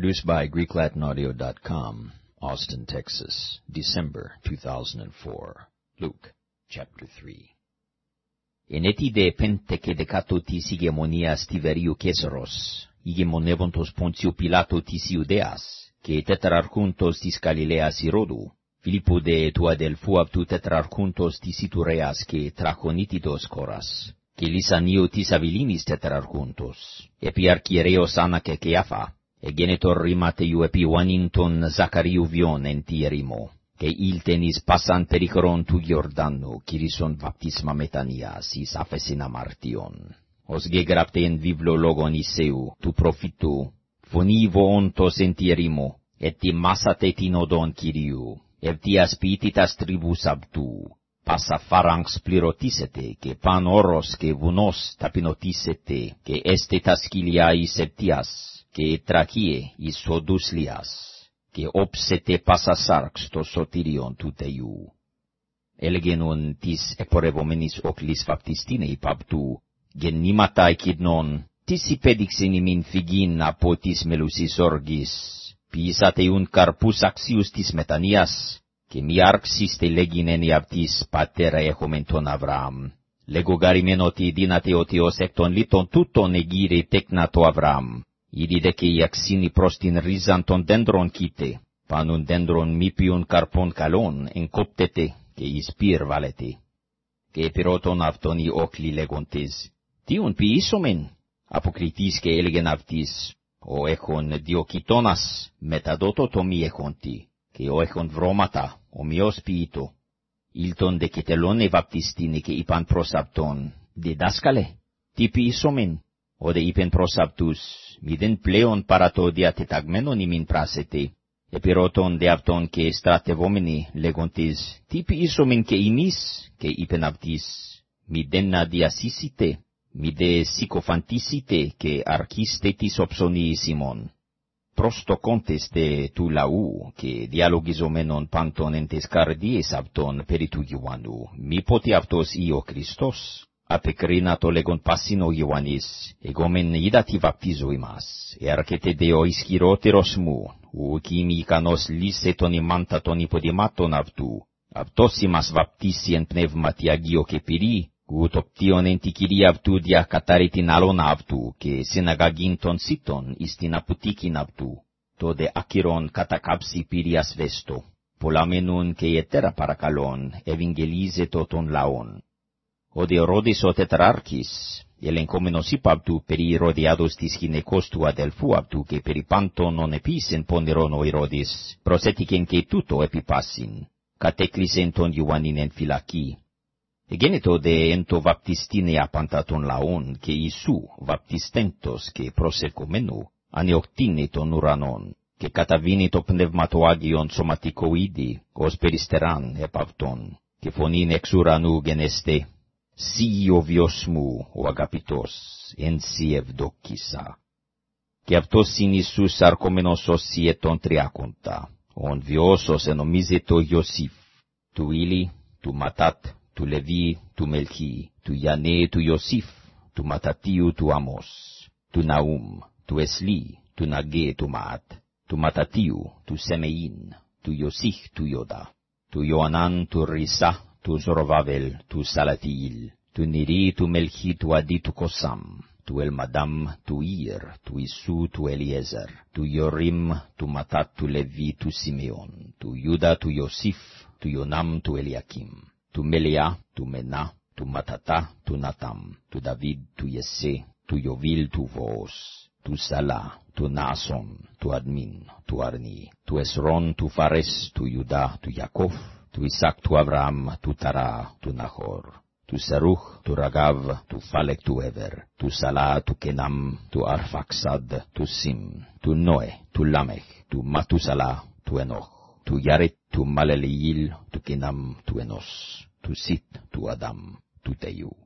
Produced by GreekLatinAudio.com, Austin, Texas, December 2004. Luke, chapter 3. Εν έτη δε πέντε και δεκάτο της ηγεμονίας Τιβερίου Κέσαρος, ηγεμονεύοντος Πόντσιο Πιλάτο της Ιουδαίας, και τετραρχούντος της Γαλιλαίας Ηρώδου, Φιλίππου δε του αδελφού αυτού τετραρχούντος της Ιτουρέας και τραχονίτιδος κόρας, και Λυσανίου της Αβιλίνης τετραρχούντος, επί αρχιερέως Άννα και Κεάφα, εγένετο ρήματείου επί Ιωάννην τον Ζακαρίου βιών εν τη ερήμο, και ήλτεν εις πάσαν περιχωρών του Γιορδάνου, κηρύσσον βαπτίσμα μετανοίας εις άφεσιν αμαρτιών. Ως γεγραπτε εν βίβλο λόγων Ισαίου, του προφήτου, φωνή βοόντος εν τη ερήμο, ετοιμάσατε την οδόν Κυρίου, ευτίας ποιήτητας τρibus αυτού, πάσα φάραγγς πληρωτήσετε, και παν όρος και βουνός ταπεινωτήσετε, και έστε τα σκυλιά εις ευτίας, και τραχίε εις οδούς λιάς, και όψετε πάσα σάρξ το σωτήριον του Θεού. Έλεγενον της εκπορευόμενης οκλής βαπτιστίνε υπ' αυτού, γεννήματα εκειδνών, της υπέδειξεν ημίν φυγήν από της μελουσής όργης, ποιήσατε ουν καρπούς αξίους της μετανοίας, και μη άρξιστε λέγειν η αυτής πατέρα έχομεν τον Αβραάμ. Λέγω γαριμέν ότι δύναται ότι ως εκ των λίτων τούτων εγείρε τέκνα το Αβραάμ. Ήδη δε και η αξίνη προς την ρίζαν των δέντρων κοίτε, πανουν δέντρων μη ποιον καρπών καλών, εγκόπτεται και εις πυρ βάλετε. Και επιρώτων αυτόν οι όκλοι λέγοντες, τι ποιήσομεν, αποκριτής και έλεγεν αυτής, ο έχον διοκιτώνας μεταδότο το μη έχοντι, και ο έχον βρώματα, ομοιός ποιητό. Ήλτον δε και τελώνε βαπτιστίνε και είπαν προς αυτόν, διδάσκαλε, τι ποιήσομεν, ο δε είπεν προς αυτούς, μηδεν πλέον παρά το διατεταγμένον ημίν πράσετε, επιρώτων δε αυτόν και στρατευόμενοι λέγοντες, τι ποιήσομεν και ημείς, και είπεν αυτής, μηδεν να διασύσετε, μη δε συκοφαντήσετε και αρχίστε της οψονίης ημών. Προς το κόντες δε του λαού και διαλογιζομένων πάντων εν τες καρδιές αυτών περί του Ιωάννου, μη ποτε αυτός ή ο Χριστός, απεκρίνα το λέγον πάσιν ο Ιωάννης, εγώ μεν είδα τι βαπτίζω ημάς, έρχεται δε ο ισχυρότερος μου, ουκ είμαι ικανός λύσε τον ημάντα των υποδημάτων αυτού, αυτός ημάς βαπτίσει εν πνεύματι Αγίο και πυρί, ούτω πτύον εν τη κυρία αυτού διακατάρει την άλλον αυτού και συναγαγήν των σύτων εις την απουτήκην αυτού, τότε ακυρών κατακάψει πύριας βέστο, πολλαμένουν και ιετέρα παρακαλών ευαγγελίζετο των λαών. Ο δε Ρόδης ο τετράρχης, ελεγχόμενος είπ' αυτού περί ροδιάδος της γυναικός του αδελφού αυτού και περί πάντων ον επίσεν πονερών ο Ηρώδης, προσέτικεν και τούτο επιπάσιν, κατέκλυσεν τον Ιωάννην εν φυλακή, Εγένετο δε εν το βαπτιστίνε απάντα των λαών και Ιησού βαπτιστέντος και προσεκομένου ανεοκτίνε των ουρανών και καταβίνει το πνεύμα το Άγιον σωματικό ήδη ως περιστεράν επ' αυτόν και φωνήν εξ ουρανού γενεστέ «Σύ ο βιος μου ο αγαπητός, εν σύ ευδοκίσα». Και αυτός είναι Ιησούς αρκόμενος ως ετών τριάκοντα, ον βιώσος ενομίζεται ο Ιωσήφ, του Ήλι, του Ματάτ, του Λεβί, του Μελχί, του Ιαννέ, του Ιωσήφ, του Ματατίου, του Αμός, του Ναούμ, του Εσλί, του Ναγκέ, του Μαάτ, του Ματατίου, του Σεμεΐν, του Ιωσήχ, του Ιώδα, του Ιωανάν, του Ρισά, του Ζωροβάβελ, του Σαλατιήλ, του Νιρί, του Μελχί, του Αντί, του Κοσάμ, του Ελμαδάμ, του Ιερ, του Ισού, του Ελιέζερ, του Ιωρίμ, του Ματάτ, του Λεβί, του Σιμεών, του Ιούδα, του Ιωσήφ, του Ιωνάμ, του Ελιακίμ, του Μελιά, του Μενά, του Ματατά, του Νατάμ, του Δαβίδ, του Ιεσέ, του Ιωβήδ, του Βοός, του Σαλά, του Νάσον, του Αδμίν, του Αρνί, του Εσρών, του Φαρές, του Ιούδα, του Ιακώβ, του Ισάκ, του Αβραάμ, του Ταρά, του Ναχόρ, του Σερούχ, του Ραγάβ, του Φάλεκ, του Εβερ, του Σαλά, του Κενάμ, του Αρφαξάδ, του Σημ, του Νόε, του Λάμεχ, του Ματουσαλά, του Ενόχ, του Γιάρετ, του Μαλελιήλ, του Κενάμ, του Ενός, του Σιτ, του Αδάμ, του Θεού.